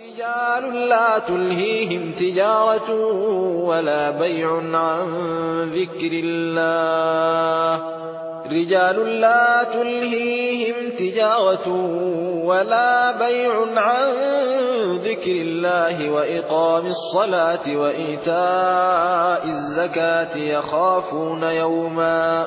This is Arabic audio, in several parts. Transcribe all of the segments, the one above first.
رجال لا تلهيهم تجارة ولا بيع عن ذكر الله. رجال لا تلهيهم تجارة ولا بيع عن ذكر الله وإقام الصلاة وإيتاء الزكاة يخافون يوما.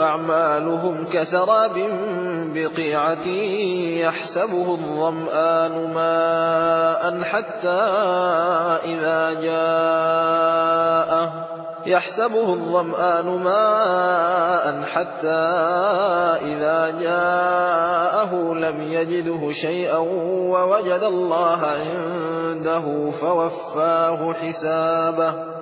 أعمالهم كسراب بقيعة يحسبه الظمآن ماء حتى إذا جاءه. يحسبه الظمآن ماء حتى إذا جاءه. لم يجده شيئا ووجد الله عنده فوفاه حسابه.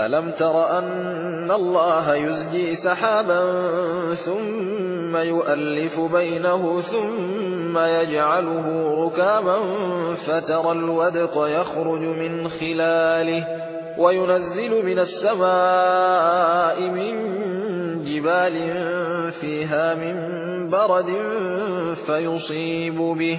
ألم تر أن الله يزجي سحابا ثم يؤلف بينه ثم يجعله ركاما فترى الودق يخرج من خلاله وينزل من السماء من جبال فيها من برد فيصيب به